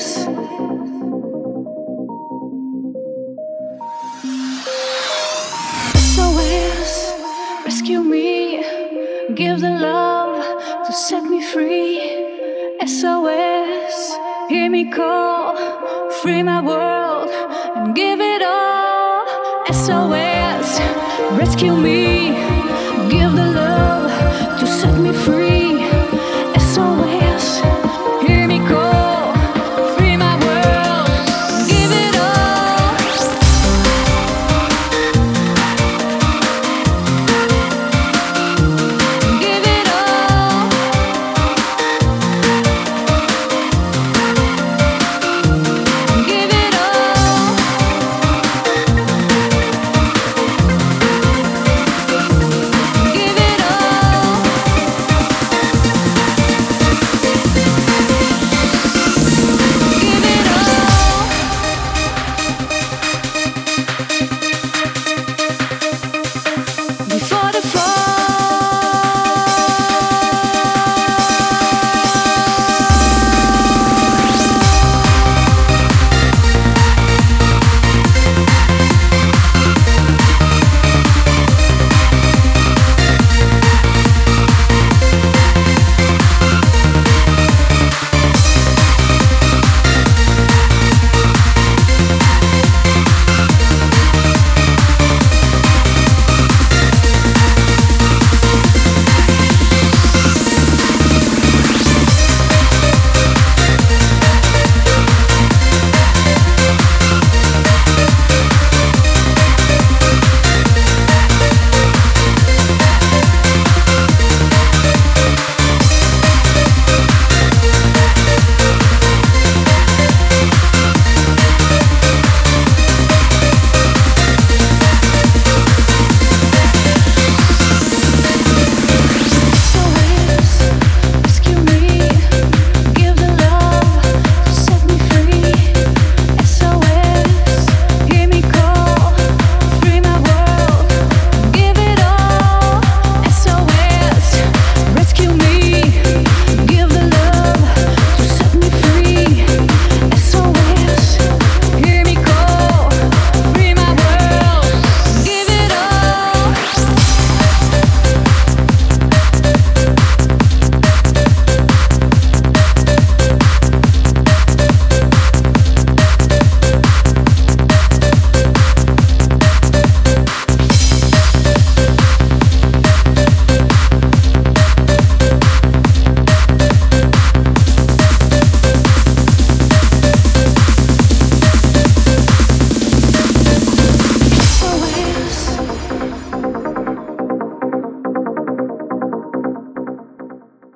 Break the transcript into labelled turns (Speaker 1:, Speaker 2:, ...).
Speaker 1: SOS, rescue me. Give the love to set me free. SOS, hear me call. Free my world and give it all. SOS, rescue me.